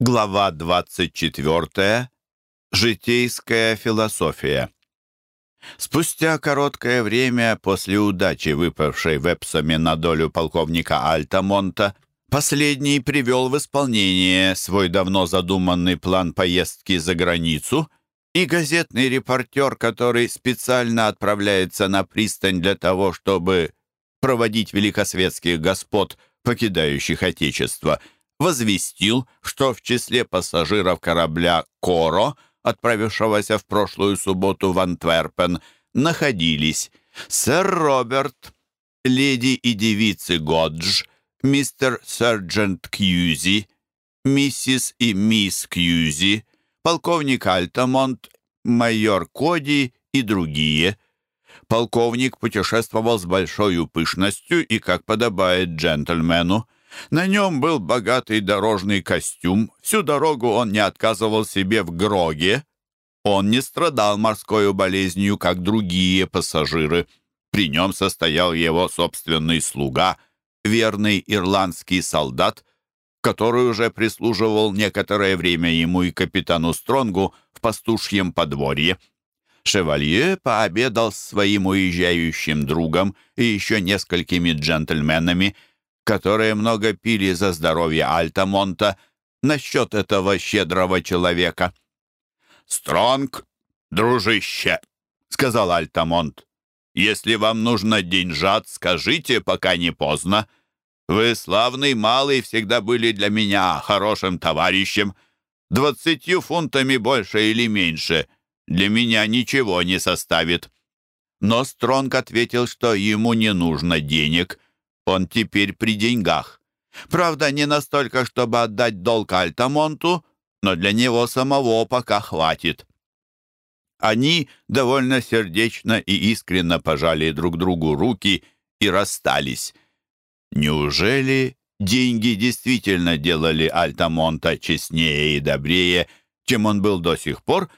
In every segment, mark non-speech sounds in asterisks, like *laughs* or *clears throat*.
Глава 24. Житейская философия. Спустя короткое время после удачи, выпавшей в Эпсоме на долю полковника Альтамонта, последний привел в исполнение свой давно задуманный план поездки за границу, и газетный репортер, который специально отправляется на пристань для того, чтобы проводить великосветских господ, покидающих Отечество – возвестил, что в числе пассажиров корабля «Коро», отправившегося в прошлую субботу в Антверпен, находились сэр Роберт, леди и девицы Годж, мистер Сержант Кьюзи, миссис и мисс Кьюзи, полковник Альтамонт, майор Коди и другие. Полковник путешествовал с большой пышностью и, как подобает джентльмену, на нем был богатый дорожный костюм. Всю дорогу он не отказывал себе в гроге. Он не страдал морской болезнью, как другие пассажиры. При нем состоял его собственный слуга, верный ирландский солдат, который уже прислуживал некоторое время ему и капитану Стронгу в пастушьем подворье. Шевалье пообедал с своим уезжающим другом и еще несколькими джентльменами – которые много пили за здоровье Альтамонта насчет этого щедрого человека. «Стронг, дружище», — сказал Альтамонт, — «если вам нужно деньжат, скажите, пока не поздно. Вы славный малый всегда были для меня хорошим товарищем. Двадцатью фунтами больше или меньше для меня ничего не составит». Но Стронг ответил, что ему не нужно денег — он теперь при деньгах. Правда, не настолько, чтобы отдать долг Альтамонту, но для него самого пока хватит. Они довольно сердечно и искренно пожали друг другу руки и расстались. Неужели деньги действительно делали Альтамонта честнее и добрее, чем он был до сих пор,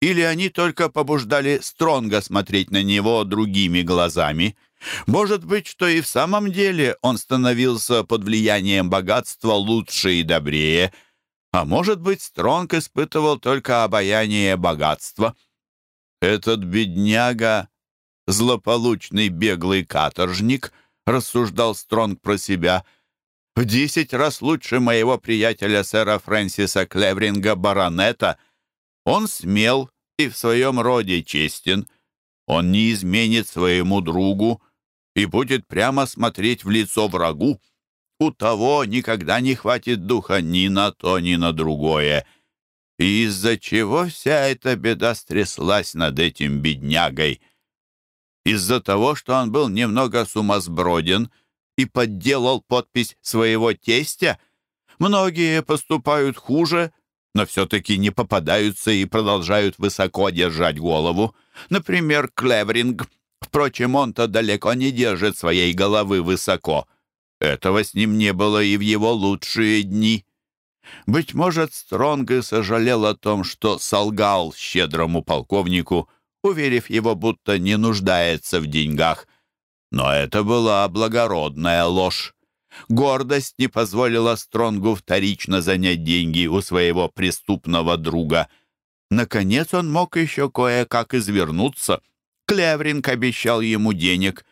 или они только побуждали Стронга смотреть на него другими глазами — может быть, что и в самом деле он становился под влиянием богатства лучше и добрее, а может быть, Стронг испытывал только обаяние богатства. Этот бедняга, злополучный беглый каторжник, рассуждал Стронг про себя, в десять раз лучше моего приятеля сэра Фрэнсиса Клевринга баронета. Он смел и в своем роде честен. Он не изменит своему другу, и будет прямо смотреть в лицо врагу. У того никогда не хватит духа ни на то, ни на другое. И из-за чего вся эта беда стряслась над этим беднягой? Из-за того, что он был немного сумасброден и подделал подпись своего тестя? Многие поступают хуже, но все-таки не попадаются и продолжают высоко держать голову. Например, Клевринг — Впрочем, он-то далеко не держит своей головы высоко. Этого с ним не было и в его лучшие дни. Быть может, Стронг и сожалел о том, что солгал щедрому полковнику, уверив его, будто не нуждается в деньгах. Но это была благородная ложь. Гордость не позволила Стронгу вторично занять деньги у своего преступного друга. Наконец он мог еще кое-как извернуться — Клевринг обещал ему денег.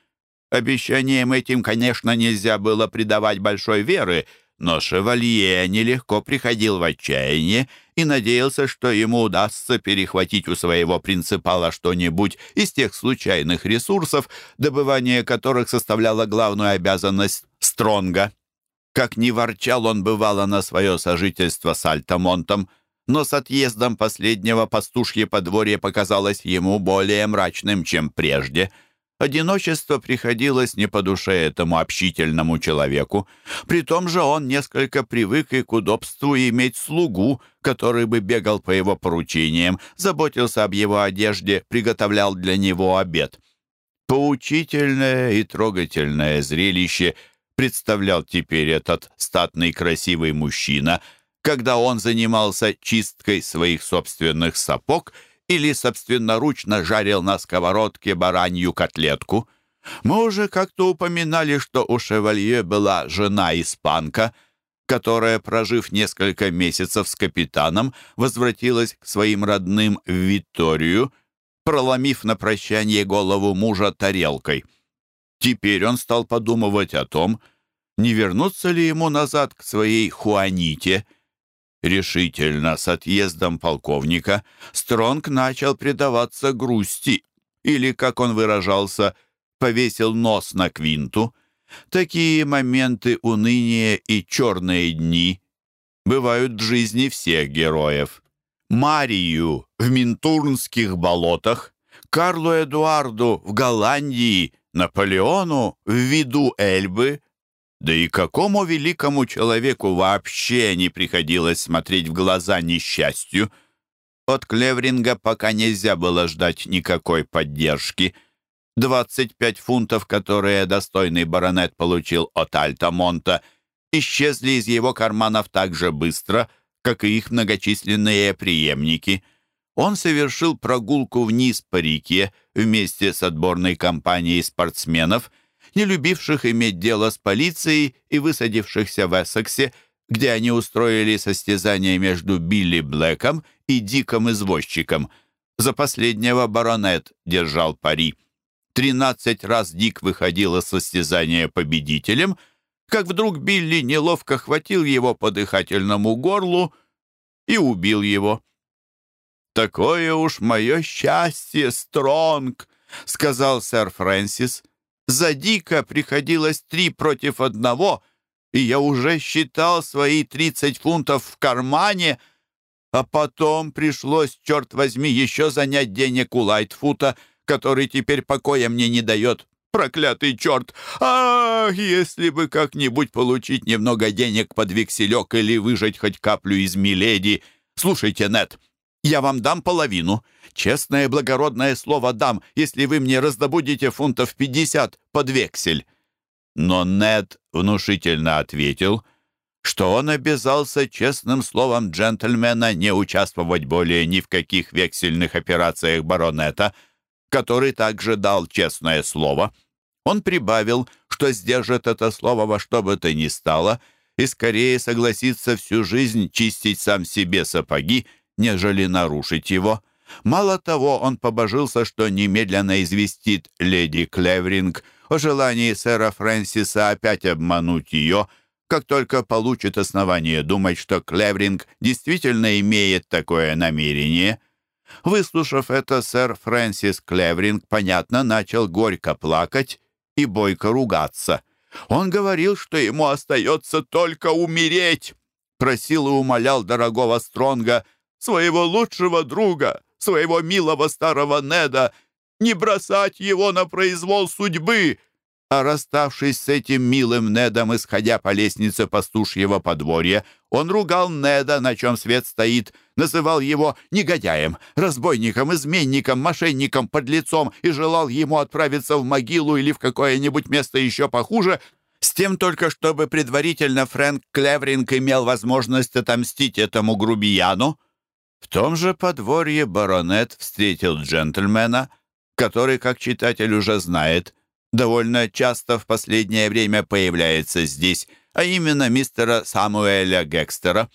Обещанием этим, конечно, нельзя было придавать большой веры, но шевалье нелегко приходил в отчаяние и надеялся, что ему удастся перехватить у своего принципала что-нибудь из тех случайных ресурсов, добывание которых составляло главную обязанность Стронга. Как ни ворчал он бывало на свое сожительство с Альтамонтом, но с отъездом последнего пастушье подворье показалось ему более мрачным, чем прежде. Одиночество приходилось не по душе этому общительному человеку. При том же он несколько привык и к удобству иметь слугу, который бы бегал по его поручениям, заботился об его одежде, приготовлял для него обед. Поучительное и трогательное зрелище представлял теперь этот статный красивый мужчина — когда он занимался чисткой своих собственных сапог или собственноручно жарил на сковородке баранью котлетку. Мы уже как-то упоминали, что у шевалье была жена-испанка. которая, прожив несколько месяцев с капитаном, возвратилась к своим родным в Виторию, проломив на прощание голову мужа тарелкой. Теперь он стал подумывать о том, не вернуться ли ему назад к своей Хуаните. Решительно, с отъездом полковника, Стронг начал предаваться грусти, или, как он выражался, повесил нос на квинту. Такие моменты уныния и черные дни бывают в жизни всех героев. Марию в Минтурнских болотах, Карлу Эдуарду в Голландии, Наполеону в виду Эльбы. Да и какому великому человеку вообще не приходилось смотреть в глаза несчастью? От Клевринга пока нельзя было ждать никакой поддержки. 25 фунтов, которые достойный баронет получил от Альтамонта, исчезли из его карманов так же быстро — как и их многочисленные преемники. Он совершил прогулку вниз по реке вместе с отборной компанией спортсменов, не любивших иметь дело с полицией и высадившихся в Эссексе, где они устроили состязание между Билли Блэком и Диком Извозчиком. За последнего баронет держал пари. Тринадцать раз Дик выходил из состязания победителем — как вдруг Билли неловко хватил его по дыхательному горлу и убил его. «Такое уж мое счастье, Стронг!» — сказал сэр Фрэнсис. «За Дика приходилось три против одного, и я уже считал свои тридцать фунтов в кармане, а потом пришлось, черт возьми, еще занять денег у Лайтфута, который теперь покоя мне не дает. Проклятый черт! Ах, если бы как-нибудь получить немного денег под векселек или выжать хоть каплю из миледи. Слушайте, Нет, я вам дам половину. Честное благородное слово дам, если вы мне раздобудете фунтов пятьдесят под вексель». Но Нед внушительно ответил, что он обязался честным словом джентльмена не участвовать более ни в каких вексельных операциях баронета — который также дал честное слово. Он прибавил, что сдержит это слово во что бы то ни стало и скорее согласится всю жизнь чистить сам себе сапоги, нежели нарушить его. Мало того, он побожился, что немедленно известит леди Клевринг о желании сэра Фрэнсиса опять обмануть ее, как только получит основание думать, что Клевринг действительно имеет такое намерение — Выслушав это, сэр Фрэнсис Клевринг, понятно, начал горько плакать и бойко ругаться. Он говорил, что ему остается только умереть. Просил и умолял дорогого Стронга, своего лучшего друга, своего милого старого Неда, не бросать его на произвол судьбы, а расставшись с этим милым Недом, исходя по лестнице пастушьего подворья, он ругал Неда, на чем свет стоит, называл его негодяем, разбойником, изменником, мошенником, подлецом и желал ему отправиться в могилу или в какое-нибудь место еще похуже, с тем только, чтобы предварительно Фрэнк Клевринг имел возможность отомстить этому грубияну. В том же подворье баронет встретил джентльмена, который, как читатель уже знает, довольно часто в последнее время появляется здесь, а именно мистера Самуэля Гекстера,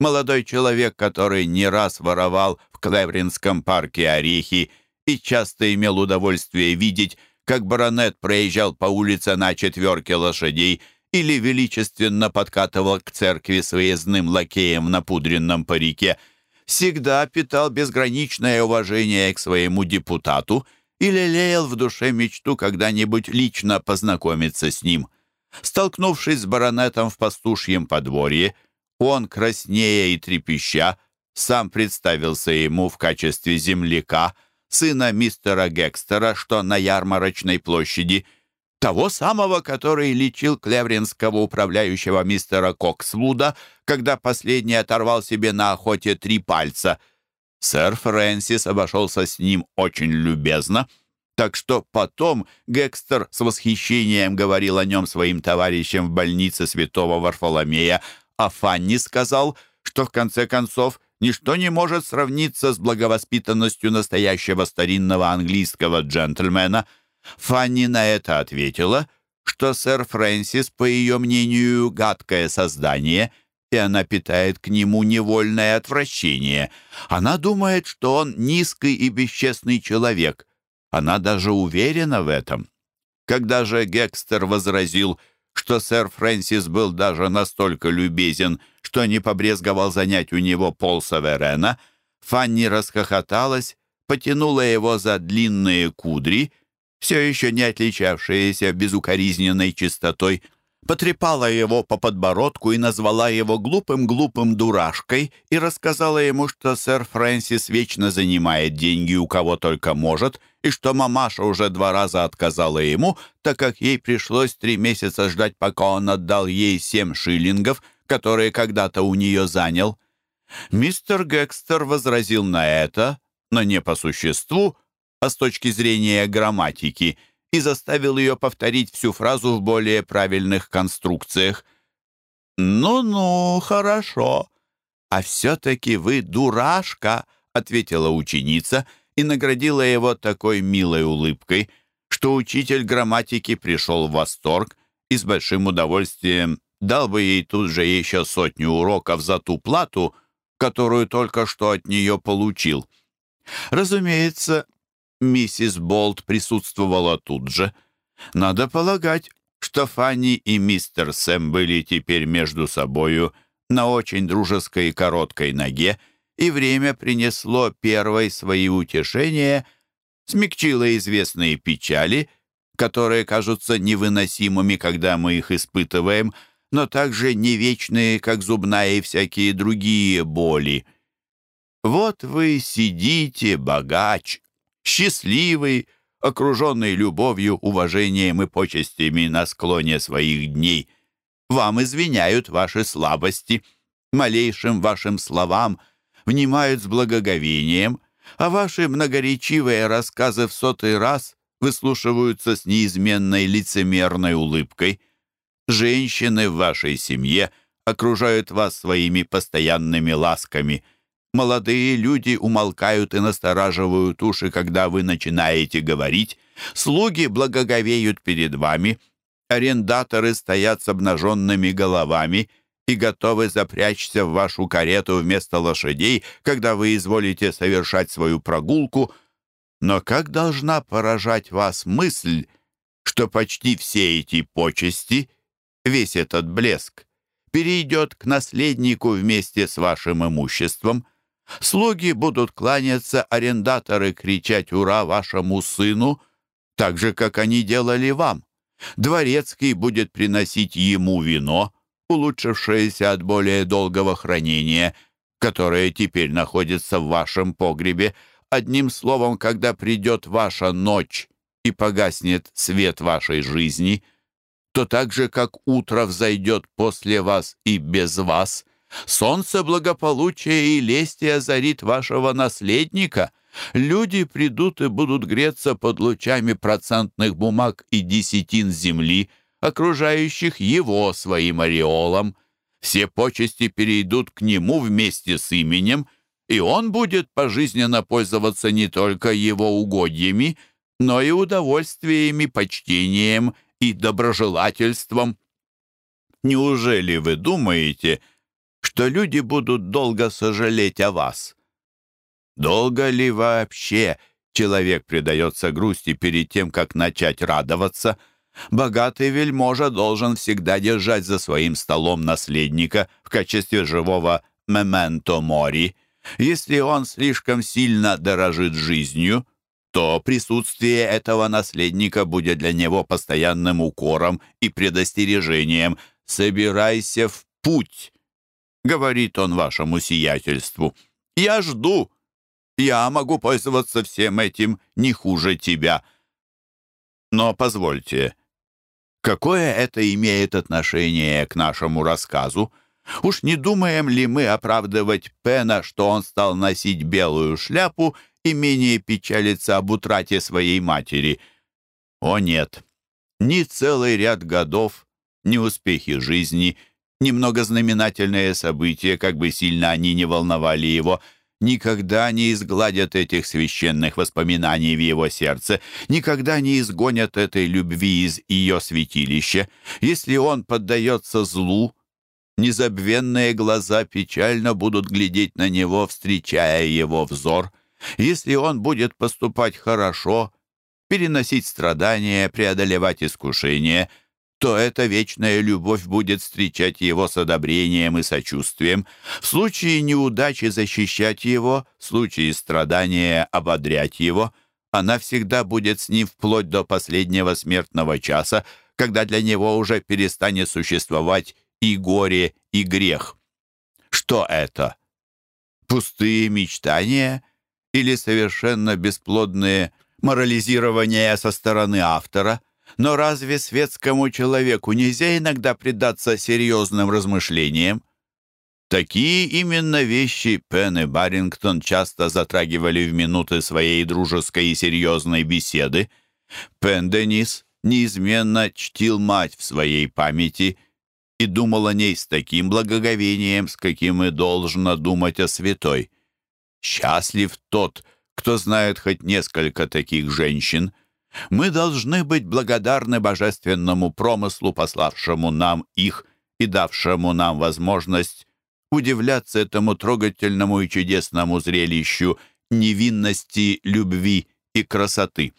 молодой человек, который не раз воровал в Клевринском парке орехи и часто имел удовольствие видеть, как баронет проезжал по улице на четверке лошадей или величественно подкатывал к церкви с выездным лакеем на пудренном парике, всегда питал безграничное уважение к своему депутату и лелеял в душе мечту когда-нибудь лично познакомиться с ним. Столкнувшись с баронетом в пастушьем подворье, он, краснея и трепеща, сам представился ему в качестве земляка, сына мистера Гекстера, что на ярмарочной площади, того самого, который лечил клевринского управляющего мистера Коксвуда, когда последний оторвал себе на охоте три пальца — Сэр Фрэнсис обошелся с ним очень любезно, так что потом Гекстер с восхищением говорил о нем своим товарищам в больнице святого Варфоломея, а Фанни сказал, что в конце концов ничто не может сравниться с благовоспитанностью настоящего старинного английского джентльмена. Фанни на это ответила, что сэр Фрэнсис, по ее мнению, гадкое создание, и она питает к нему невольное отвращение. Она думает, что он низкий и бесчестный человек. Она даже уверена в этом. Когда же Гекстер возразил, что сэр Фрэнсис был даже настолько любезен, что не побрезговал занять у него пол Саверена, Фанни расхохоталась, потянула его за длинные кудри, все еще не отличавшиеся безукоризненной чистотой, потрепала его по подбородку и назвала его глупым-глупым дурашкой и рассказала ему, что сэр Фрэнсис вечно занимает деньги у кого только может, и что мамаша уже два раза отказала ему, так как ей пришлось три месяца ждать, пока он отдал ей семь шиллингов, которые когда-то у нее занял. Мистер Гекстер возразил на это, но не по существу, а с точки зрения грамматики — и заставил ее повторить всю фразу в более правильных конструкциях. «Ну-ну, хорошо. А все-таки вы дурашка», — ответила ученица и наградила его такой милой улыбкой, что учитель грамматики пришел в восторг и с большим удовольствием дал бы ей тут же еще сотню уроков за ту плату, которую только что от нее получил. Разумеется, Миссис Болт присутствовала тут же. Надо полагать, что Фанни и мистер Сэм были теперь между собою на очень дружеской и короткой ноге, и время принесло первой свои утешения, смягчило известные печали, которые кажутся невыносимыми, когда мы их испытываем, но также не вечные, как зубная и всякие другие боли. Вот вы сидите, богач, счастливый, окруженный любовью, уважением и почестями на склоне своих дней. Вам извиняют ваши слабости, малейшим вашим словам внимают с благоговением, а ваши многоречивые рассказы в сотый раз выслушиваются с неизменной лицемерной улыбкой. Женщины в вашей семье окружают вас своими постоянными ласками – Молодые люди умолкают и настораживают уши, когда вы начинаете говорить. Слуги благоговеют перед вами. Арендаторы стоят с обнаженными головами и готовы запрячься в вашу карету вместо лошадей, когда вы изволите совершать свою прогулку. Но как должна поражать вас мысль, что почти все эти почести, весь этот блеск, перейдет к наследнику вместе с вашим имуществом – Слуги будут кланяться, арендаторы кричать «Ура!» вашему сыну, так же, как они делали вам. Дворецкий будет приносить ему вино, улучшившееся от более долгого хранения, которое теперь находится в вашем погребе. Одним словом, когда придет ваша ночь и погаснет свет вашей жизни, то так же, как утро взойдет после вас и без вас — Солнце благополучия и лести озарит вашего наследника. Люди придут и будут греться под лучами процентных бумаг и десятин земли, окружающих его своим ореолом. Все почести перейдут к нему вместе с именем, и он будет пожизненно пользоваться не только его угодьями, но и удовольствиями, почтением и доброжелательством. Неужели вы думаете, что люди будут долго сожалеть о вас. Долго ли вообще человек предается грусти перед тем, как начать радоваться? Богатый вельможа должен всегда держать за своим столом наследника в качестве живого «мементо мори». Если он слишком сильно дорожит жизнью, то присутствие этого наследника будет для него постоянным укором и предостережением. «Собирайся в путь!» Говорит он вашему сиятельству. «Я жду. Я могу пользоваться всем этим не хуже тебя». Но позвольте, какое это имеет отношение к нашему рассказу? Уж не думаем ли мы оправдывать Пена, что он стал носить белую шляпу и менее печалиться об утрате своей матери? О нет, ни целый ряд годов, ни успехи жизни — Немного знаменательные события, как бы сильно они не волновали его, никогда не изгладят этих священных воспоминаний в его сердце, никогда не изгонят этой любви из ее святилища. Если он поддается злу, незабвенные глаза печально будут глядеть на него, встречая его взор. Если он будет поступать хорошо, переносить страдания, преодолевать искушения — то эта вечная любовь будет встречать его с одобрением и сочувствием, в случае неудачи защищать его, в случае страдания ободрять его. Она всегда будет с ним вплоть до последнего смертного часа, когда для него уже перестанет существовать и горе, и грех. Что это? Пустые мечтания или совершенно бесплодные морализирования со стороны автора – но разве светскому человеку нельзя иногда предаться серьезным размышлениям? Такие именно вещи Пен и Барингтон часто затрагивали в минуты своей дружеской и серьезной беседы. Пен Денис неизменно чтил мать в своей памяти и думал о ней с таким благоговением, с каким и должно думать о святой. Счастлив тот, кто знает хоть несколько таких женщин — мы должны быть благодарны божественному промыслу, пославшему нам их и давшему нам возможность удивляться этому трогательному и чудесному зрелищу невинности, любви и красоты.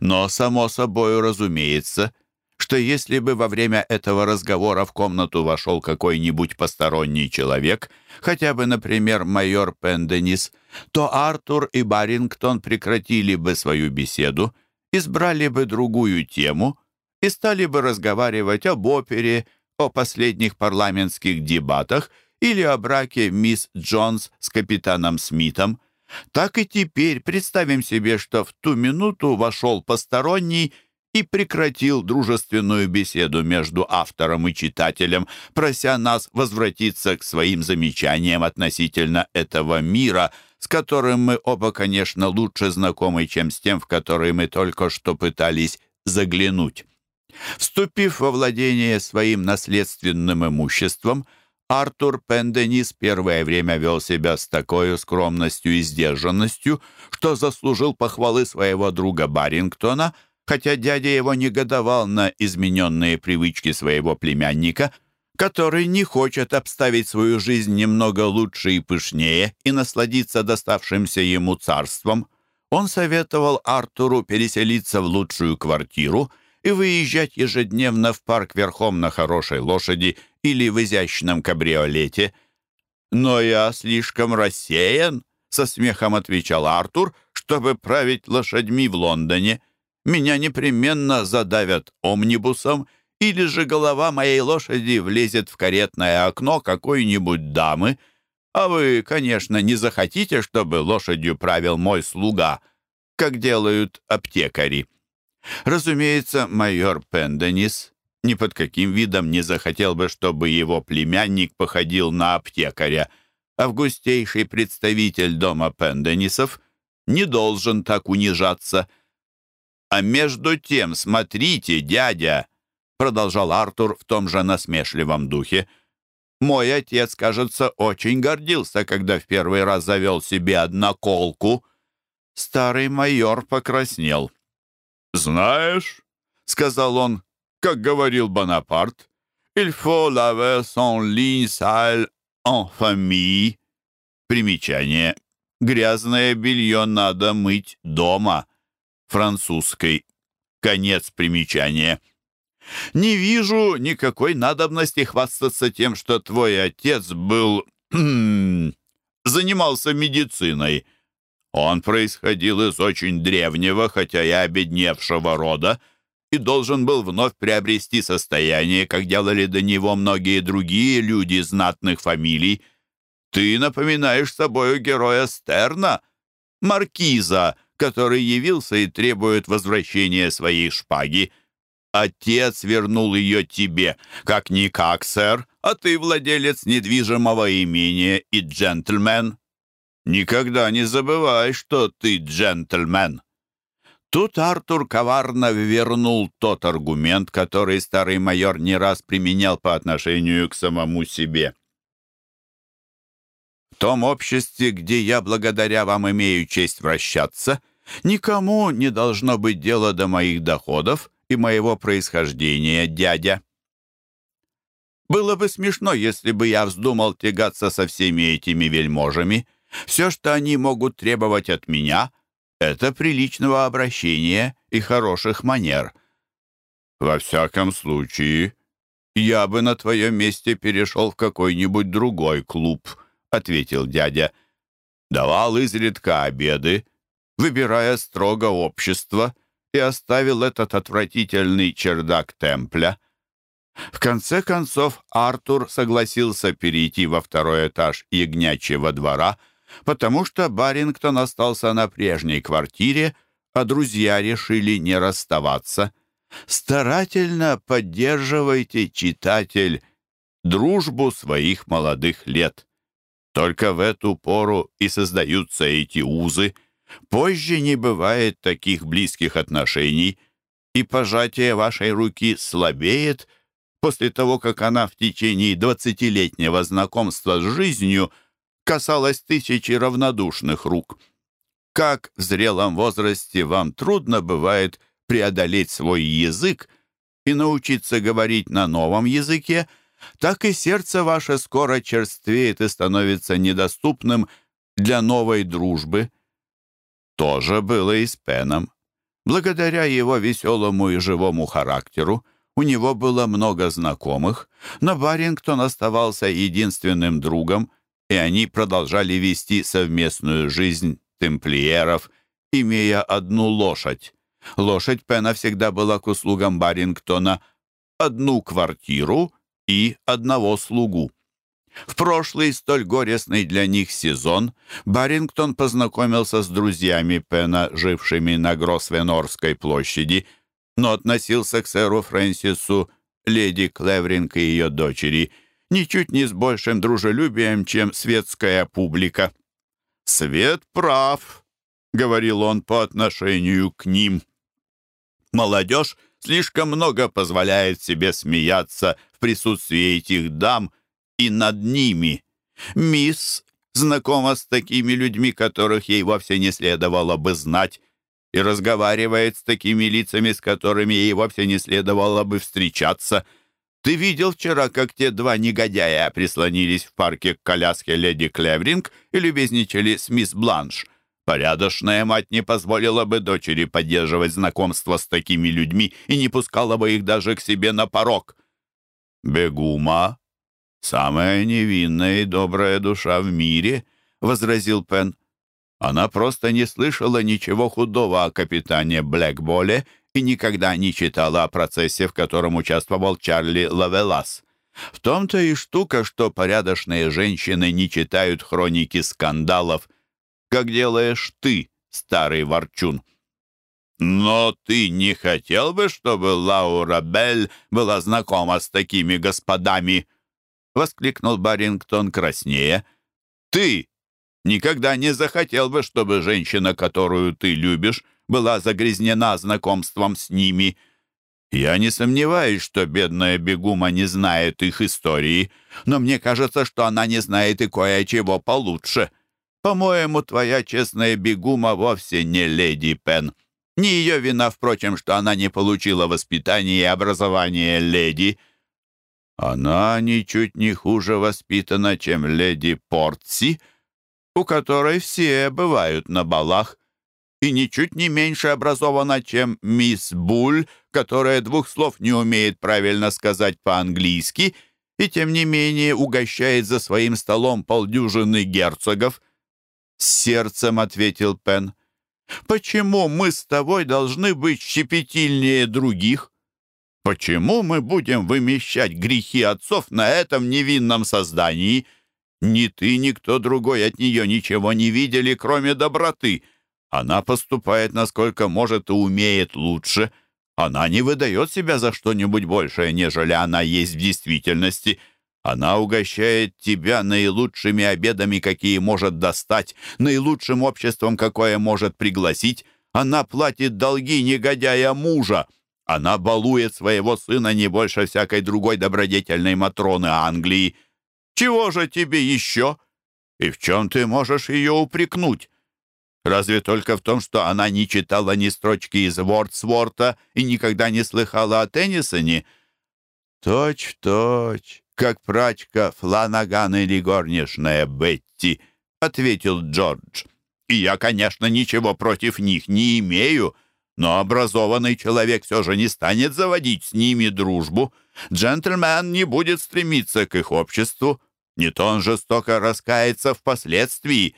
Но, само собою разумеется, что если бы во время этого разговора в комнату вошел какой-нибудь посторонний человек, хотя бы, например, майор Пенденис, то Артур и Барингтон прекратили бы свою беседу избрали бы другую тему и стали бы разговаривать об опере, о последних парламентских дебатах или о браке мисс Джонс с капитаном Смитом. Так и теперь представим себе, что в ту минуту вошел посторонний и прекратил дружественную беседу между автором и читателем, прося нас возвратиться к своим замечаниям относительно этого мира, с которым мы оба, конечно, лучше знакомы, чем с тем, в который мы только что пытались заглянуть. Вступив во владение своим наследственным имуществом, Артур Пенденис первое время вел себя с такой скромностью и сдержанностью, что заслужил похвалы своего друга Барингтона — хотя дядя его негодовал на измененные привычки своего племянника, который не хочет обставить свою жизнь немного лучше и пышнее и насладиться доставшимся ему царством. Он советовал Артуру переселиться в лучшую квартиру и выезжать ежедневно в парк верхом на хорошей лошади или в изящном кабриолете. «Но я слишком рассеян», — со смехом отвечал Артур, «чтобы править лошадьми в Лондоне» меня непременно задавят омнибусом, или же голова моей лошади влезет в каретное окно какой-нибудь дамы, а вы, конечно, не захотите, чтобы лошадью правил мой слуга, как делают аптекари. Разумеется, майор Пенденис ни под каким видом не захотел бы, чтобы его племянник походил на аптекаря. Августейший представитель дома Пенденисов не должен так унижаться — «А между тем, смотрите, дядя!» Продолжал Артур в том же насмешливом духе. «Мой отец, кажется, очень гордился, когда в первый раз завел себе одноколку». Старый майор покраснел. «Знаешь, — сказал он, — как говорил Бонапарт, «il faut laver son linge sale en famille». Примечание. «Грязное белье надо мыть дома» французской. Конец примечания. «Не вижу никакой надобности хвастаться тем, что твой отец был... *clears throat* занимался медициной. Он происходил из очень древнего, хотя и обедневшего рода, и должен был вновь приобрести состояние, как делали до него многие другие люди знатных фамилий. Ты напоминаешь собою героя Стерна, маркиза, который явился и требует возвращения своей шпаги. Отец вернул ее тебе. Как-никак, сэр, а ты владелец недвижимого имения и джентльмен. Никогда не забывай, что ты джентльмен. Тут Артур коварно вернул тот аргумент, который старый майор не раз применял по отношению к самому себе. том обществе, где я благодаря вам имею честь вращаться, никому не должно быть дела до моих доходов и моего происхождения, дядя. Было бы смешно, если бы я вздумал тягаться со всеми этими вельможами. Все, что они могут требовать от меня, это приличного обращения и хороших манер. Во всяком случае, я бы на твоем месте перешел в какой-нибудь другой клуб, ответил дядя. Давал изредка обеды, выбирая строго общество, и оставил этот отвратительный чердак темпля. В конце концов Артур согласился перейти во второй этаж ягнячьего двора, потому что Барингтон остался на прежней квартире, а друзья решили не расставаться. Старательно поддерживайте, читатель, дружбу своих молодых лет. Только в эту пору и создаются эти узы. Позже не бывает таких близких отношений, и пожатие вашей руки слабеет после того, как она в течение двадцатилетнего знакомства с жизнью касалась тысячи равнодушных рук. Как в зрелом возрасте вам трудно бывает преодолеть свой язык и научиться говорить на новом языке — так и сердце ваше скоро черствеет и становится недоступным для новой дружбы. То же было и с Пеном. Благодаря его веселому и живому характеру у него было много знакомых, но Барингтон оставался единственным другом, и они продолжали вести совместную жизнь темплиеров, имея одну лошадь. Лошадь Пена всегда была к услугам Барингтона, одну квартиру и одного слугу. В прошлый столь горестный для них сезон Барингтон познакомился с друзьями Пена, жившими на Гросвенорской площади, но относился к сэру Фрэнсису, леди Клевринг и ее дочери, ничуть не с большим дружелюбием, чем светская публика. «Свет прав», — говорил он по отношению к ним. «Молодежь слишком много позволяет себе смеяться присутствии этих дам и над ними. Мисс знакома с такими людьми, которых ей вовсе не следовало бы знать, и разговаривает с такими лицами, с которыми ей вовсе не следовало бы встречаться. Ты видел вчера, как те два негодяя прислонились в парке к коляске леди Клевринг и любезничали с мисс Бланш? Порядочная мать не позволила бы дочери поддерживать знакомство с такими людьми и не пускала бы их даже к себе на порог. «Бегума — самая невинная и добрая душа в мире», — возразил Пен. Она просто не слышала ничего худого о капитане Блэкболе и никогда не читала о процессе, в котором участвовал Чарли Лавелас. В том-то и штука, что порядочные женщины не читают хроники скандалов, как делаешь ты, старый ворчун. «Но ты не хотел бы, чтобы Лаура Белль была знакома с такими господами?» — воскликнул Барингтон краснее. «Ты никогда не захотел бы, чтобы женщина, которую ты любишь, была загрязнена знакомством с ними. Я не сомневаюсь, что бедная бегума не знает их истории, но мне кажется, что она не знает и кое-чего получше. По-моему, твоя честная бегума вовсе не леди Пен». Не ее вина, впрочем, что она не получила воспитания и образования леди. Она ничуть не хуже воспитана, чем леди Портси, у которой все бывают на балах, и ничуть не меньше образована, чем мисс Буль, которая двух слов не умеет правильно сказать по-английски и, тем не менее, угощает за своим столом полдюжины герцогов. «С сердцем», — ответил Пен, — Почему мы с тобой должны быть щепетильнее других? Почему мы будем вымещать грехи отцов на этом невинном создании? Ни ты, ни кто другой от нее ничего не видели, кроме доброты. Она поступает, насколько может и умеет лучше. Она не выдает себя за что-нибудь большее, нежели она есть в действительности — она угощает тебя наилучшими обедами, какие может достать, наилучшим обществом, какое может пригласить. Она платит долги негодяя мужа. Она балует своего сына не больше всякой другой добродетельной Матроны Англии. Чего же тебе еще? И в чем ты можешь ее упрекнуть? Разве только в том, что она не читала ни строчки из Вордсворта и никогда не слыхала о Теннисоне? Точь точь, как прачка Фланаган или горничная Бетти, ответил Джордж. И я, конечно, ничего против них не имею, но образованный человек все же не станет заводить с ними дружбу. Джентльмен не будет стремиться к их обществу. Не то он жестоко раскается впоследствии,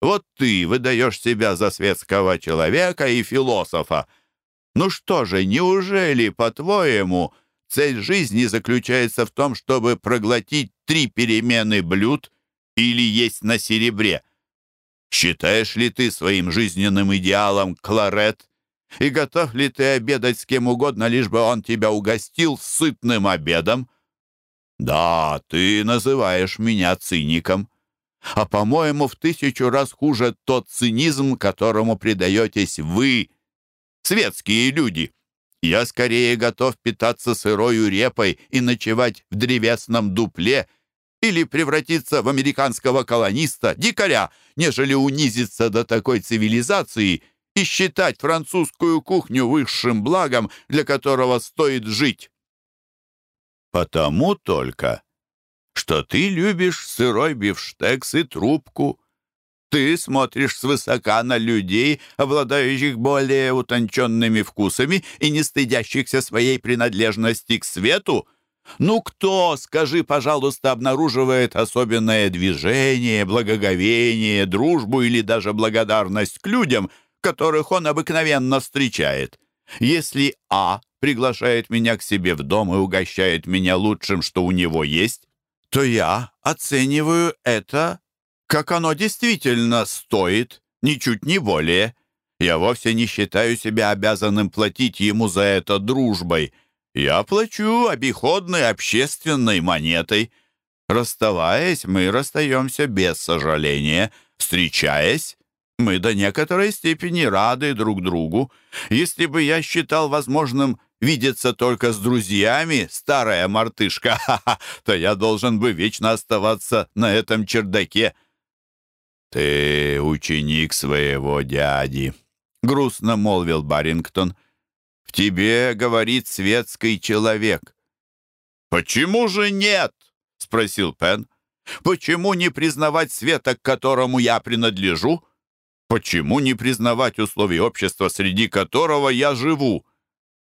вот ты выдаешь себя за светского человека и философа. Ну что же, неужели, по-твоему, цель жизни заключается в том, чтобы проглотить три перемены блюд или есть на серебре? Считаешь ли ты своим жизненным идеалом кларет? И готов ли ты обедать с кем угодно, лишь бы он тебя угостил сытным обедом? Да, ты называешь меня циником. А, по-моему, в тысячу раз хуже тот цинизм, которому предаетесь вы, светские люди. Я скорее готов питаться сырою репой и ночевать в древесном дупле или превратиться в американского колониста, дикаря, нежели унизиться до такой цивилизации и считать французскую кухню высшим благом, для которого стоит жить. Потому только, что ты любишь сырой бифштекс и трубку. Ты смотришь свысока на людей, обладающих более утонченными вкусами и не стыдящихся своей принадлежности к свету. Ну кто, скажи, пожалуйста, обнаруживает особенное движение, благоговение, дружбу или даже благодарность к людям, которых он обыкновенно встречает? Если А приглашает меня к себе в дом и угощает меня лучшим, что у него есть, то я оцениваю это, как оно действительно стоит, ничуть не более. Я вовсе не считаю себя обязанным платить ему за это дружбой. Я плачу обиходной общественной монетой. Расставаясь, мы расстаемся без сожаления. Встречаясь, мы до некоторой степени рады друг другу. Если бы я считал возможным видеться только с друзьями, старая мартышка, *laughs* то я должен бы вечно оставаться на этом чердаке. «Ты ученик своего дяди», — грустно молвил Барингтон. «В тебе говорит светский человек». «Почему же нет?» — спросил Пен. «Почему не признавать света, к которому я принадлежу? Почему не признавать условий общества, среди которого я живу?»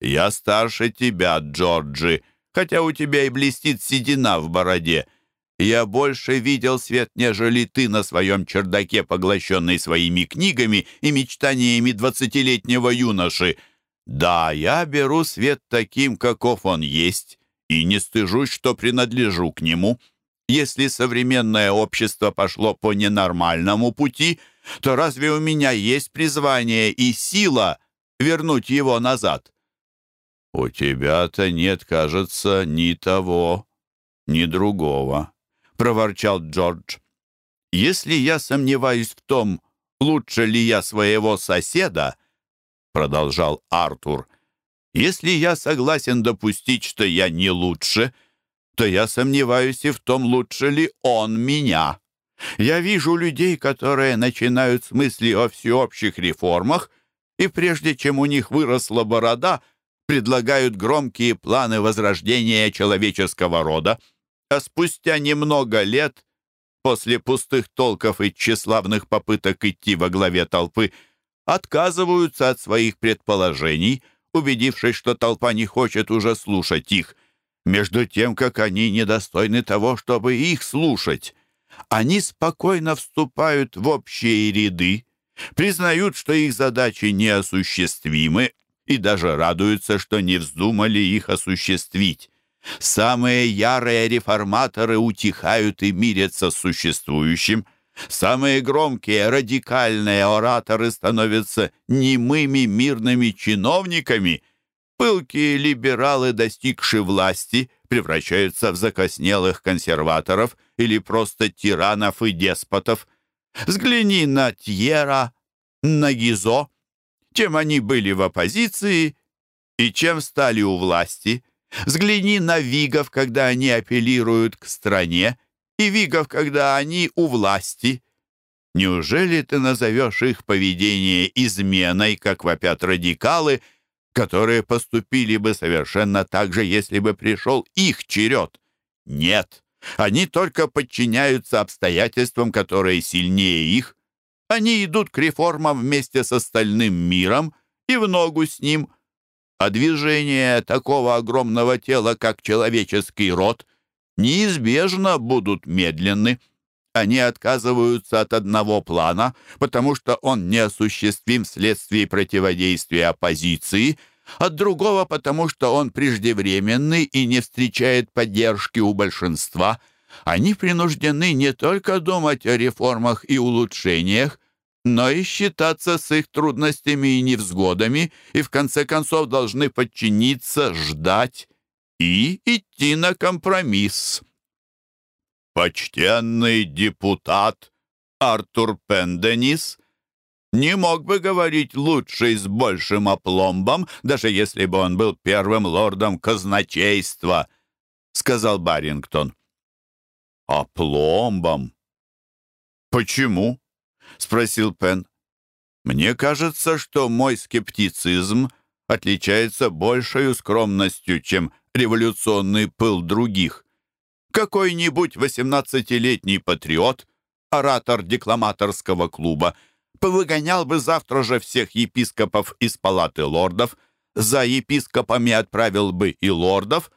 «Я старше тебя, Джорджи, хотя у тебя и блестит седина в бороде. Я больше видел свет, нежели ты на своем чердаке, поглощенный своими книгами и мечтаниями двадцатилетнего юноши. Да, я беру свет таким, каков он есть, и не стыжусь, что принадлежу к нему. Если современное общество пошло по ненормальному пути, то разве у меня есть призвание и сила вернуть его назад?» «У тебя-то нет, кажется, ни того, ни другого», — проворчал Джордж. «Если я сомневаюсь в том, лучше ли я своего соседа», — продолжал Артур, «если я согласен допустить, что я не лучше, то я сомневаюсь и в том, лучше ли он меня. Я вижу людей, которые начинают с мысли о всеобщих реформах, и прежде чем у них выросла борода — предлагают громкие планы возрождения человеческого рода, а спустя немного лет, после пустых толков и тщеславных попыток идти во главе толпы, отказываются от своих предположений, убедившись, что толпа не хочет уже слушать их, между тем, как они недостойны того, чтобы их слушать. Они спокойно вступают в общие ряды, признают, что их задачи неосуществимы, и даже радуются, что не вздумали их осуществить. Самые ярые реформаторы утихают и мирятся с существующим. Самые громкие радикальные ораторы становятся немыми мирными чиновниками. Пылкие либералы, достигшие власти, превращаются в закоснелых консерваторов или просто тиранов и деспотов. Взгляни на Тьера, на Гизо, чем они были в оппозиции и чем стали у власти. Взгляни на Вигов, когда они апеллируют к стране, и вигов, когда они у власти. Неужели ты назовешь их поведение изменой, как вопят радикалы, которые поступили бы совершенно так же, если бы пришел их черед? Нет, они только подчиняются обстоятельствам, которые сильнее их. Они идут к реформам вместе с остальным миром и в ногу с ним. А движения такого огромного тела, как человеческий род, неизбежно будут медленны. Они отказываются от одного плана, потому что он неосуществим вследствие противодействия оппозиции, от другого, потому что он преждевременный и не встречает поддержки у большинства – они принуждены не только думать о реформах и улучшениях, но и считаться с их трудностями и невзгодами, и в конце концов должны подчиниться, ждать и идти на компромисс. Почтенный депутат Артур Пенденис не мог бы говорить лучше с большим опломбом, даже если бы он был первым лордом казначейства, сказал Барингтон. «Опломбом?» «Почему?» — спросил Пен. «Мне кажется, что мой скептицизм отличается большей скромностью, чем революционный пыл других. Какой-нибудь восемнадцатилетний патриот, оратор декламаторского клуба, повыгонял бы завтра же всех епископов из палаты лордов, за епископами отправил бы и лордов,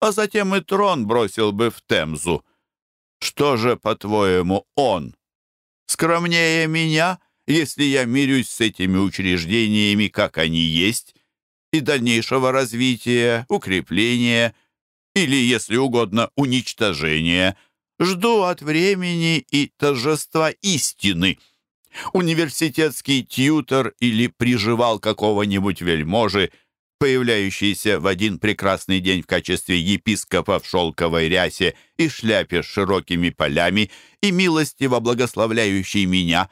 а затем и трон бросил бы в Темзу. Что же, по-твоему, он? Скромнее меня, если я мирюсь с этими учреждениями, как они есть, и дальнейшего развития, укрепления или, если угодно, уничтожения, жду от времени и торжества истины. Университетский тьютор или приживал какого-нибудь вельможи — появляющийся в один прекрасный день в качестве епископа в шелковой рясе и шляпе с широкими полями и милостиво благословляющий меня,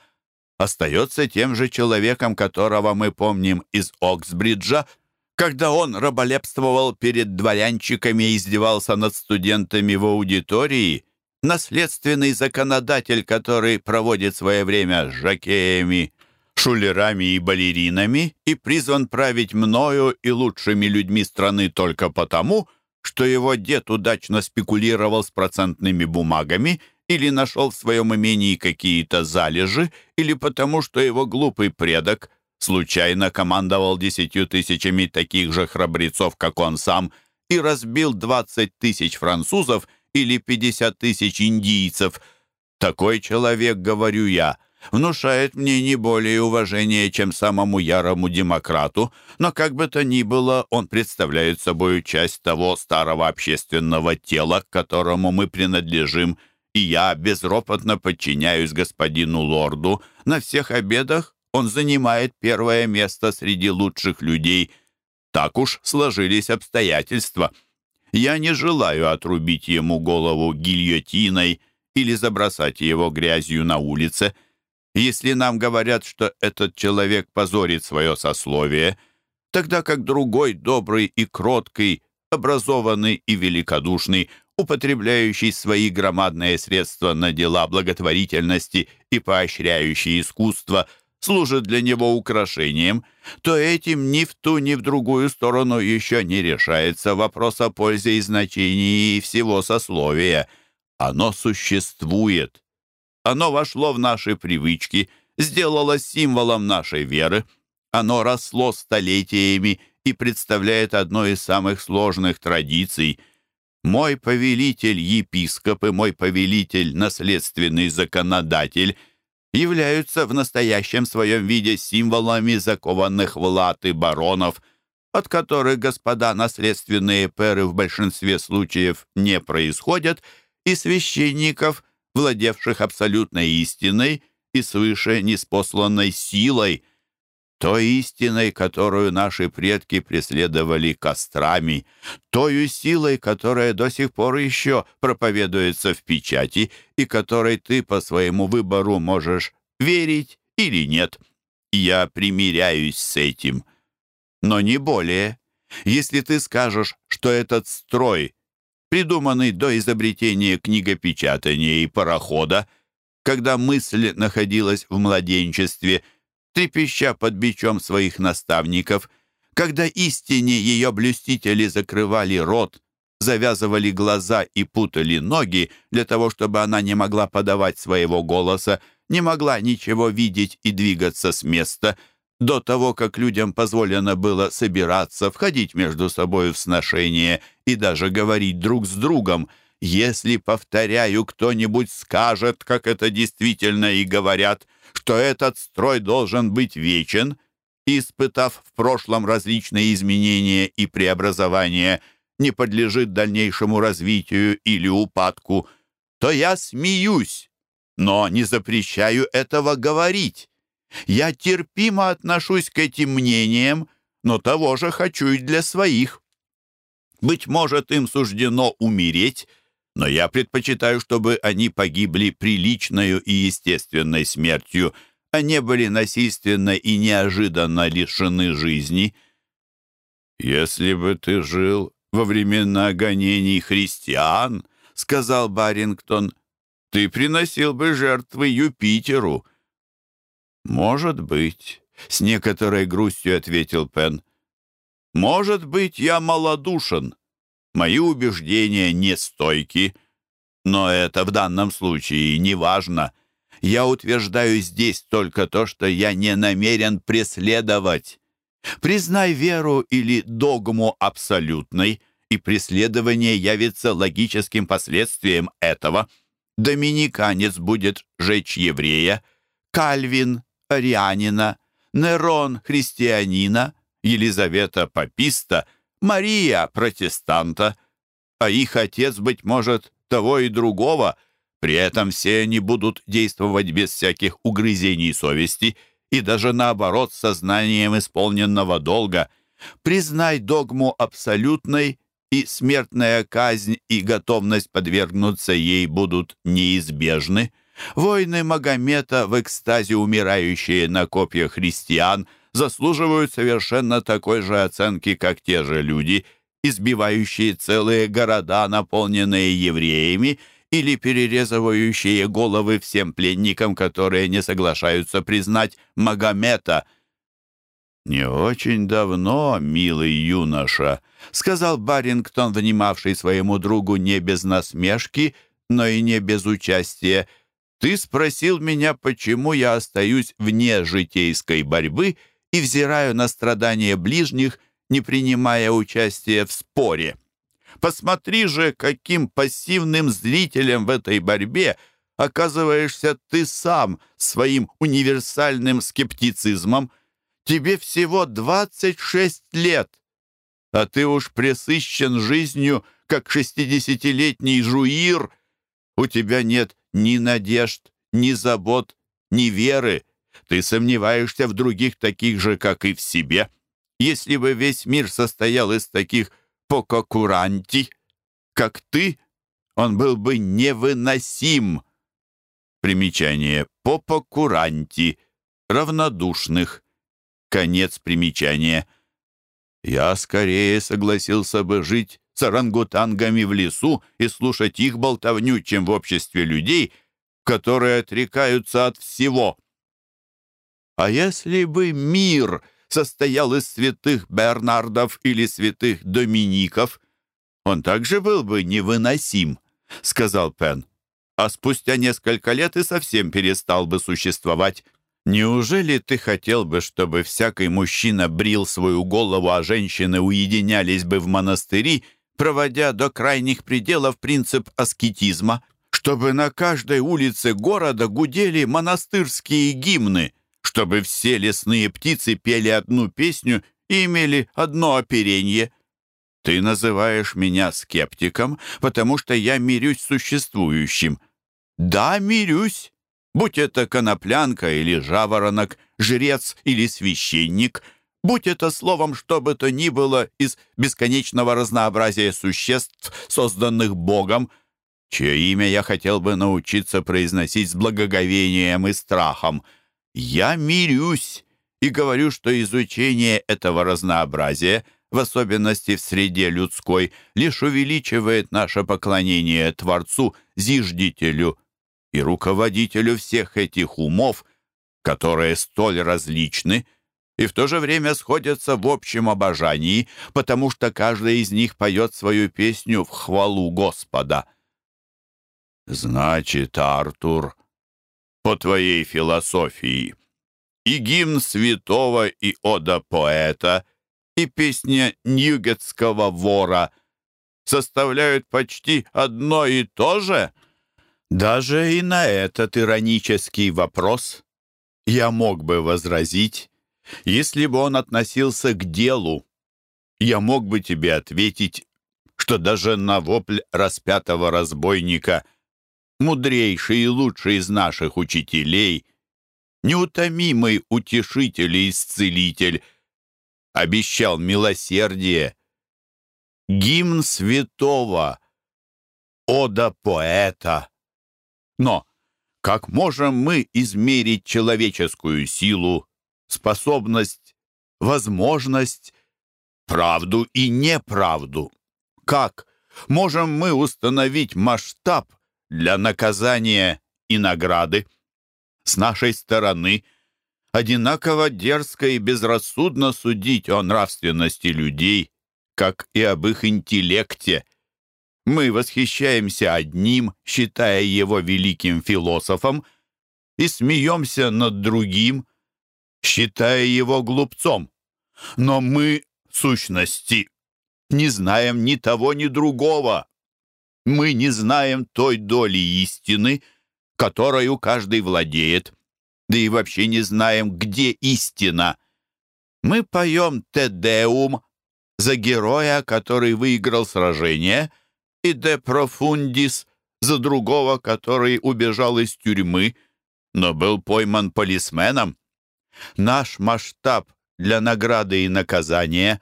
остается тем же человеком, которого мы помним из Оксбриджа, когда он раболепствовал перед дворянчиками и издевался над студентами в аудитории, наследственный законодатель, который проводит свое время с жакеями, шулерами и балеринами и призван править мною и лучшими людьми страны только потому, что его дед удачно спекулировал с процентными бумагами или нашел в своем имении какие-то залежи, или потому, что его глупый предок случайно командовал десятью тысячами таких же храбрецов, как он сам, и разбил двадцать тысяч французов или пятьдесят тысяч индийцев. Такой человек, говорю я, внушает мне не более уважения, чем самому ярому демократу, но как бы то ни было, он представляет собой часть того старого общественного тела, к которому мы принадлежим, и я безропотно подчиняюсь господину лорду. На всех обедах он занимает первое место среди лучших людей. Так уж сложились обстоятельства. Я не желаю отрубить ему голову гильотиной или забросать его грязью на улице. Если нам говорят, что этот человек позорит свое сословие, тогда как другой, добрый и кроткий, образованный и великодушный, употребляющий свои громадные средства на дела благотворительности и поощряющий искусство, служит для него украшением, то этим ни в ту, ни в другую сторону еще не решается вопрос о пользе и значении всего сословия. Оно существует. Оно вошло в наши привычки, сделалось символом нашей веры. Оно росло столетиями и представляет одно из самых сложных традиций. Мой повелитель, епископ и мой повелитель, наследственный законодатель являются в настоящем своем виде символами закованных в латы баронов, от которых господа наследственные перы в большинстве случаев не происходят, и священников – владевших абсолютной истиной и свыше неспосланной силой, той истиной, которую наши предки преследовали кострами, той силой, которая до сих пор еще проповедуется в печати и которой ты по своему выбору можешь верить или нет. Я примиряюсь с этим. Но не более. Если ты скажешь, что этот строй придуманный до изобретения книгопечатания и парохода, когда мысль находилась в младенчестве, трепеща под бичом своих наставников, когда истине ее блюстители закрывали рот, завязывали глаза и путали ноги для того, чтобы она не могла подавать своего голоса, не могла ничего видеть и двигаться с места, до того, как людям позволено было собираться, входить между собой в сношение и даже говорить друг с другом. Если, повторяю, кто-нибудь скажет, как это действительно и говорят, что этот строй должен быть вечен, испытав в прошлом различные изменения и преобразования, не подлежит дальнейшему развитию или упадку, то я смеюсь, но не запрещаю этого говорить. Я терпимо отношусь к этим мнениям, но того же хочу и для своих. Быть может, им суждено умереть, но я предпочитаю, чтобы они погибли приличной и естественной смертью, а не были насильственно и неожиданно лишены жизни. «Если бы ты жил во времена гонений христиан, — сказал Барингтон, — ты приносил бы жертвы Юпитеру». «Может быть», — с некоторой грустью ответил Пен. «Может быть, я малодушен. Мои убеждения не стойки, но это в данном случае не важно. Я утверждаю здесь только то, что я не намерен преследовать. Признай веру или догму абсолютной, и преследование явится логическим последствием этого. Доминиканец будет жечь еврея, Кальвин — арианина, Нерон — христианина, Елизавета — паписта, Мария — протестанта, а их отец, быть может, того и другого. При этом все они будут действовать без всяких угрызений совести и даже наоборот сознанием исполненного долга. Признай догму абсолютной, и смертная казнь и готовность подвергнуться ей будут неизбежны. Войны Магомета в экстазе умирающие на копьях христиан заслуживают совершенно такой же оценки, как те же люди, избивающие целые города, наполненные евреями, или перерезывающие головы всем пленникам, которые не соглашаются признать Магомета. «Не очень давно, милый юноша», — сказал Барингтон, внимавший своему другу не без насмешки, но и не без участия, «ты спросил меня, почему я остаюсь вне житейской борьбы и взираю на страдания ближних, не принимая участия в споре. Посмотри же, каким пассивным зрителем в этой борьбе оказываешься ты сам своим универсальным скептицизмом. Тебе всего 26 лет, а ты уж пресыщен жизнью, как шестидесятилетний жуир. У тебя нет ни надежд, ни забот, ни веры. Ты сомневаешься в других таких же, как и в себе. Если бы весь мир состоял из таких пококуранти, как ты, он был бы невыносим. Примечание «попокуранти» — равнодушных. Конец примечания. Я скорее согласился бы жить с орангутангами в лесу и слушать их болтовню, чем в обществе людей, которые отрекаются от всего. А если бы мир состоял из святых Бернардов или святых Домиников, он также был бы невыносим, — сказал Пен. А спустя несколько лет и совсем перестал бы существовать. Неужели ты хотел бы, чтобы всякий мужчина брил свою голову, а женщины уединялись бы в монастыри, проводя до крайних пределов принцип аскетизма, чтобы на каждой улице города гудели монастырские гимны, чтобы все лесные птицы пели одну песню и имели одно оперенье? Ты называешь меня скептиком, потому что я мирюсь с существующим. Да, мирюсь. Будь это коноплянка или жаворонок, жрец или священник, будь это словом что бы то ни было из бесконечного разнообразия существ, созданных Богом, чье имя я хотел бы научиться произносить с благоговением и страхом. Я мирюсь и говорю, что изучение этого разнообразия в особенности в среде людской, лишь увеличивает наше поклонение Творцу, Зиждителю и руководителю всех этих умов, которые столь различны и в то же время сходятся в общем обожании, потому что каждый из них поет свою песню в хвалу Господа. Значит, Артур, по твоей философии, и гимн святого, и ода поэта, и песня ньюгетского вора составляют почти одно и то же? Даже и на этот иронический вопрос я мог бы возразить, если бы он относился к делу. Я мог бы тебе ответить, что даже на вопль распятого разбойника мудрейший и лучший из наших учителей, неутомимый утешитель и исцелитель, обещал милосердие. Гимн святого, ода поэта. Но как можем мы измерить человеческую силу, способность, возможность, правду и неправду? Как можем мы установить масштаб для наказания и награды? С нашей стороны одинаково дерзко и безрассудно судить о нравственности людей, как и об их интеллекте – мы восхищаемся одним, считая его великим философом, и смеемся над другим, считая его глупцом. Но мы, сущности, не знаем ни того, ни другого. Мы не знаем той доли истины, которую каждый владеет, да и вообще не знаем, где истина. Мы поем «Тедеум» за героя, который выиграл сражение — и де профундис за другого, который убежал из тюрьмы, но был пойман полисменом. Наш масштаб для награды и наказания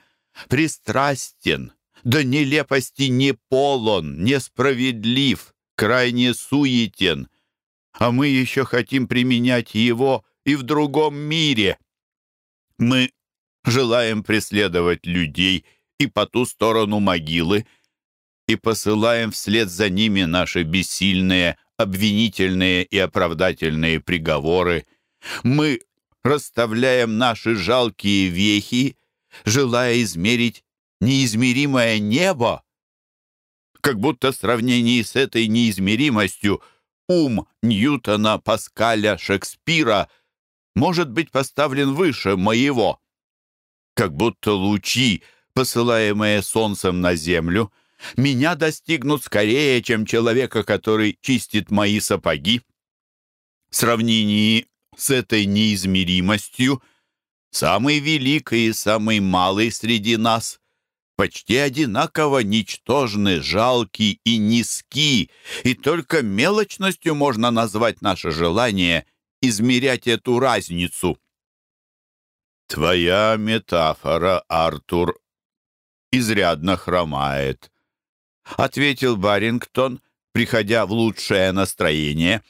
пристрастен, до нелепости не полон, несправедлив, крайне суетен, а мы еще хотим применять его и в другом мире. Мы желаем преследовать людей и по ту сторону могилы, и посылаем вслед за ними наши бессильные, обвинительные и оправдательные приговоры. Мы расставляем наши жалкие вехи, желая измерить неизмеримое небо. Как будто в сравнении с этой неизмеримостью ум Ньютона, Паскаля, Шекспира может быть поставлен выше моего. Как будто лучи, посылаемые солнцем на землю, меня достигнут скорее, чем человека, который чистит мои сапоги. В сравнении с этой неизмеримостью самый великий и самый малый среди нас почти одинаково ничтожны, жалки и низки, и только мелочностью можно назвать наше желание измерять эту разницу. Твоя метафора, Артур, изрядно хромает. — ответил Барингтон, приходя в лучшее настроение.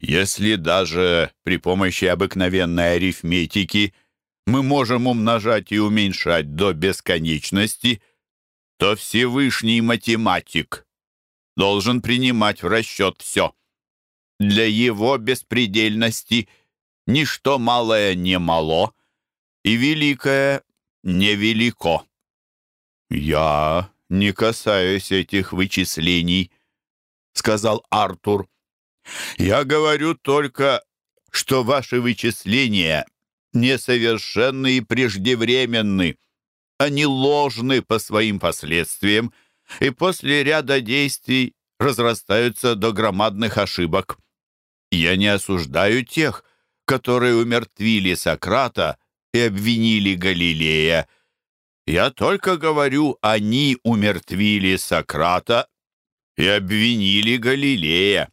«Если даже при помощи обыкновенной арифметики мы можем умножать и уменьшать до бесконечности, то Всевышний математик должен принимать в расчет все. Для его беспредельности ничто малое не мало, и великое невелико. Я не касаюсь этих вычислений», — сказал Артур. «Я говорю только, что ваши вычисления несовершенны и преждевременны. Они ложны по своим последствиям и после ряда действий разрастаются до громадных ошибок. Я не осуждаю тех, которые умертвили Сократа и обвинили Галилея, я только говорю, они умертвили Сократа и обвинили Галилея.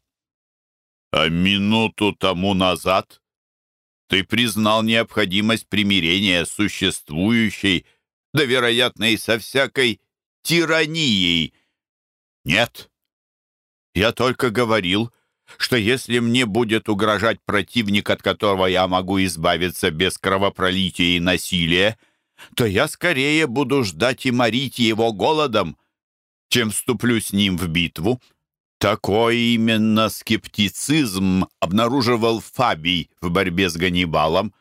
А минуту тому назад ты признал необходимость примирения с существующей, да, вероятно, и со всякой тиранией. Нет. Я только говорил, что если мне будет угрожать противник, от которого я могу избавиться без кровопролития и насилия, то я скорее буду ждать и морить его голодом, чем вступлю с ним в битву. Такой именно скептицизм обнаруживал Фабий в борьбе с Ганнибалом.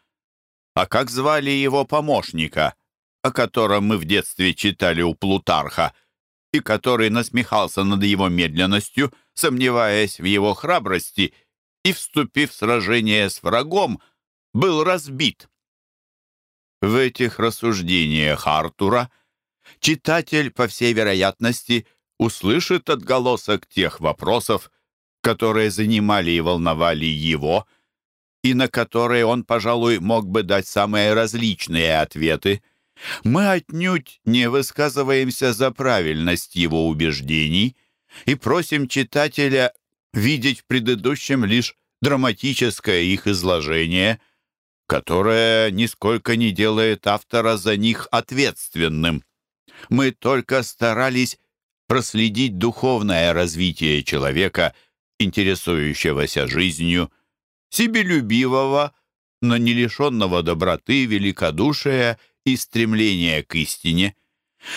А как звали его помощника, о котором мы в детстве читали у Плутарха, и который насмехался над его медленностью, сомневаясь в его храбрости, и, вступив в сражение с врагом, был разбит. В этих рассуждениях Артура читатель, по всей вероятности, услышит отголосок тех вопросов, которые занимали и волновали его, и на которые он, пожалуй, мог бы дать самые различные ответы. Мы отнюдь не высказываемся за правильность его убеждений и просим читателя видеть в предыдущем лишь драматическое их изложение, которое нисколько не делает автора за них ответственным. Мы только старались проследить духовное развитие человека, интересующегося жизнью, себелюбивого, но не лишенного доброты, великодушия и стремления к истине.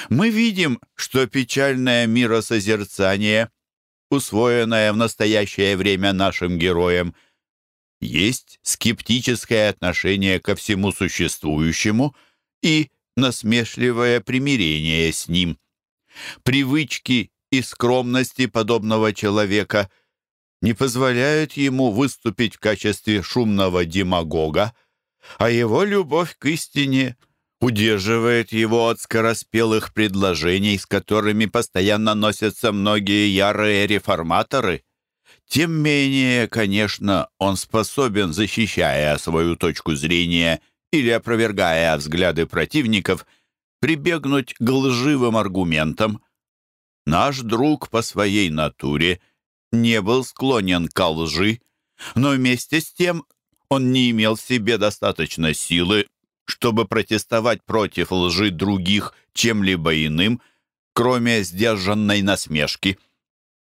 Мы видим, что печальное миросозерцание, усвоенное в настоящее время нашим героям, есть скептическое отношение ко всему существующему и насмешливое примирение с ним – Привычки и скромности подобного человека не позволяют ему выступить в качестве шумного демагога, а его любовь к истине удерживает его от скороспелых предложений, с которыми постоянно носятся многие ярые реформаторы. Тем менее, конечно, он способен, защищая свою точку зрения или опровергая взгляды противников, прибегнуть к лживым аргументам. Наш друг по своей натуре не был склонен к лжи, но вместе с тем он не имел в себе достаточно силы, чтобы протестовать против лжи других чем-либо иным, кроме сдержанной насмешки.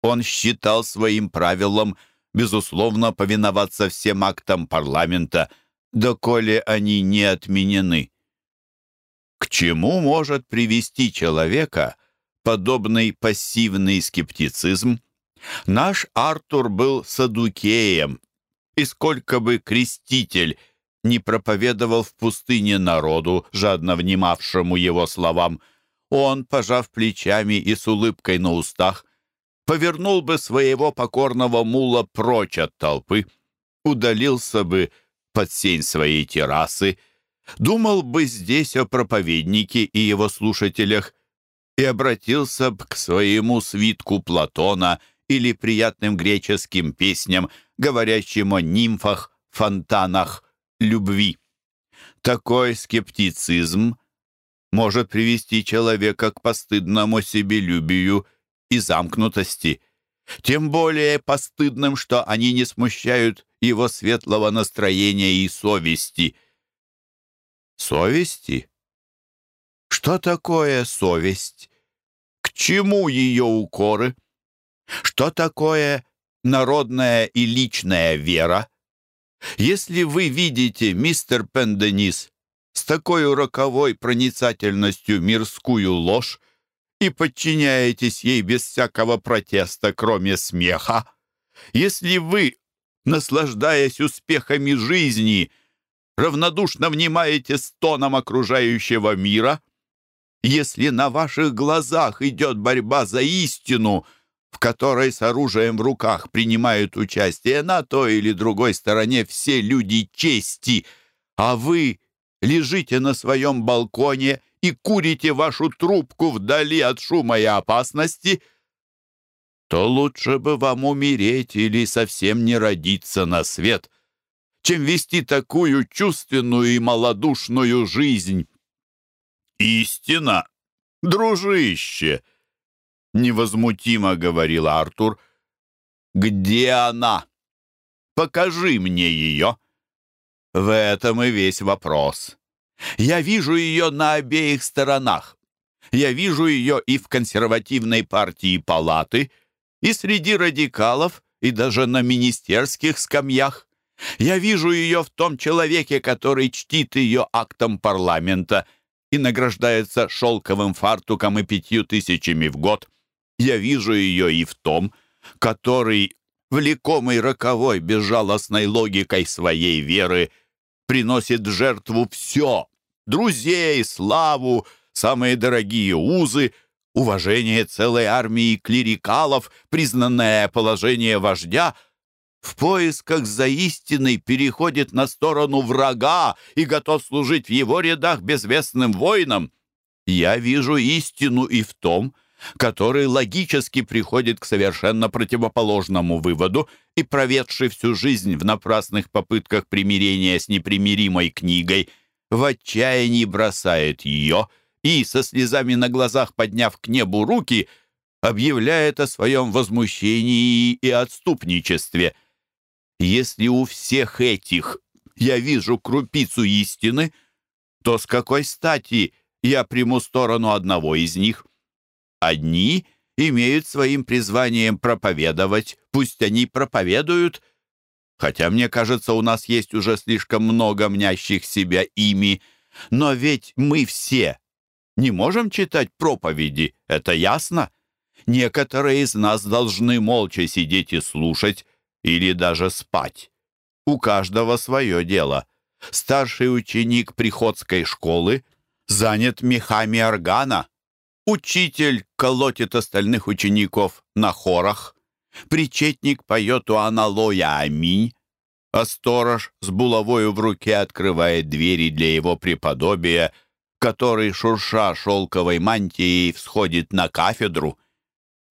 Он считал своим правилом, безусловно, повиноваться всем актам парламента, доколе они не отменены. Чему может привести человека подобный пассивный скептицизм? Наш Артур был садукеем, и сколько бы креститель не проповедовал в пустыне народу, жадно внимавшему его словам, он, пожав плечами и с улыбкой на устах, повернул бы своего покорного мула прочь от толпы, удалился бы под сень своей террасы, думал бы здесь о проповеднике и его слушателях и обратился бы к своему свитку Платона или приятным греческим песням, говорящим о нимфах, фонтанах, любви. Такой скептицизм может привести человека к постыдному себелюбию и замкнутости, тем более постыдным, что они не смущают его светлого настроения и совести – Совести? Что такое совесть? К чему ее укоры? Что такое народная и личная вера? Если вы видите, мистер Пенденис, с такой роковой проницательностью мирскую ложь и подчиняетесь ей без всякого протеста, кроме смеха, если вы, наслаждаясь успехами жизни, равнодушно внимаете стонам окружающего мира? Если на ваших глазах идет борьба за истину, в которой с оружием в руках принимают участие на той или другой стороне все люди чести, а вы лежите на своем балконе и курите вашу трубку вдали от шума и опасности, то лучше бы вам умереть или совсем не родиться на свет — чем вести такую чувственную и малодушную жизнь. «Истина, дружище!» — невозмутимо говорил Артур. «Где она? Покажи мне ее!» В этом и весь вопрос. Я вижу ее на обеих сторонах. Я вижу ее и в консервативной партии палаты, и среди радикалов, и даже на министерских скамьях. Я вижу ее в том человеке, который чтит ее актом парламента, и награждается шелковым фартуком и пятью тысячами в год. Я вижу ее и в том, который, влекомый роковой безжалостной логикой своей веры, приносит жертву все — друзей, славу, самые дорогие узы, уважение целой армии клерикалов, признанное положение вождя — в поисках за истиной переходит на сторону врага и готов служить в его рядах безвестным воинам. Я вижу истину и в том, который логически приходит к совершенно противоположному выводу и, проведший всю жизнь в напрасных попытках примирения с непримиримой книгой, в отчаянии бросает ее и, со слезами на глазах подняв к небу руки, объявляет о своем возмущении и отступничестве – если у всех этих я вижу крупицу истины, то с какой стати я приму сторону одного из них? Одни имеют своим призванием проповедовать, пусть они проповедуют, хотя, мне кажется, у нас есть уже слишком много мнящих себя ими, но ведь мы все не можем читать проповеди, это ясно? Некоторые из нас должны молча сидеть и слушать, или даже спать. У каждого свое дело. Старший ученик приходской школы занят мехами органа. Учитель колотит остальных учеников на хорах. Причетник поет у аналоя «Аминь», а сторож с булавою в руке открывает двери для его преподобия, который, шурша шелковой мантией, всходит на кафедру.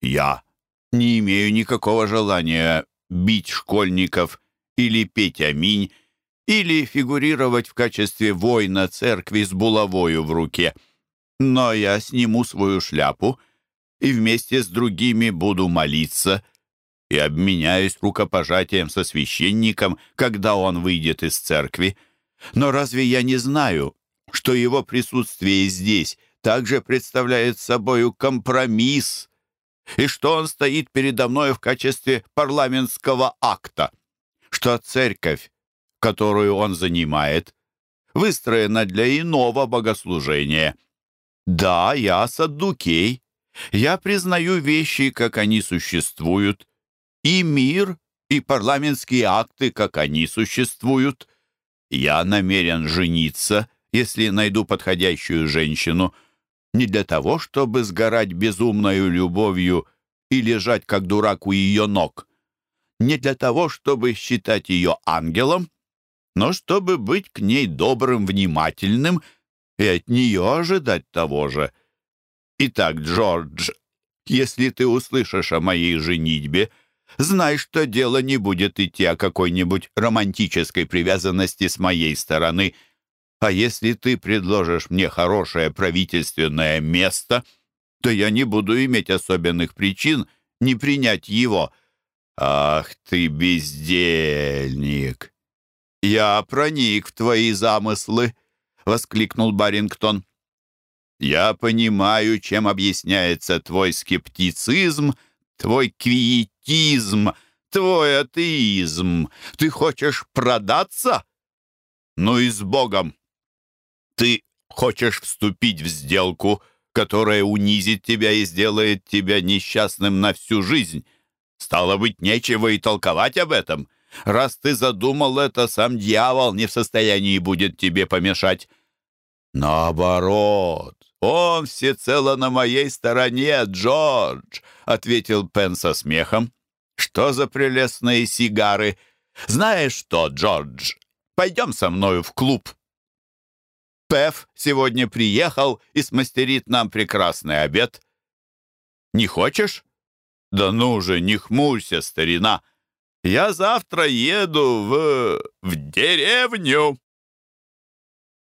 Я не имею никакого желания бить школьников или петь аминь, или фигурировать в качестве воина церкви с булавою в руке. Но я сниму свою шляпу и вместе с другими буду молиться и обменяюсь рукопожатием со священником, когда он выйдет из церкви. Но разве я не знаю, что его присутствие здесь также представляет собою компромисс и что он стоит передо мной в качестве парламентского акта, что церковь, которую он занимает, выстроена для иного богослужения. Да, я саддукей, я признаю вещи, как они существуют, и мир, и парламентские акты, как они существуют. Я намерен жениться, если найду подходящую женщину — не для того, чтобы сгорать безумною любовью и лежать как дурак у ее ног, не для того, чтобы считать ее ангелом, но чтобы быть к ней добрым, внимательным и от нее ожидать того же. Итак, Джордж, если ты услышишь о моей женитьбе, знай, что дело не будет идти о какой-нибудь романтической привязанности с моей стороны — а если ты предложишь мне хорошее правительственное место, то я не буду иметь особенных причин не принять его. Ах ты, бездельник! Я проник в твои замыслы, — воскликнул Барингтон. Я понимаю, чем объясняется твой скептицизм, твой квиетизм, твой атеизм. Ты хочешь продаться? Ну и с Богом! Ты хочешь вступить в сделку, которая унизит тебя и сделает тебя несчастным на всю жизнь. Стало быть, нечего и толковать об этом. Раз ты задумал это, сам дьявол не в состоянии будет тебе помешать. Наоборот, он всецело на моей стороне, Джордж, ответил Пен со смехом. Что за прелестные сигары? Знаешь что, Джордж, пойдем со мною в клуб. Пеф сегодня приехал и смастерит нам прекрасный обед. Не хочешь? Да ну же, не хмурься, старина. Я завтра еду в... в деревню.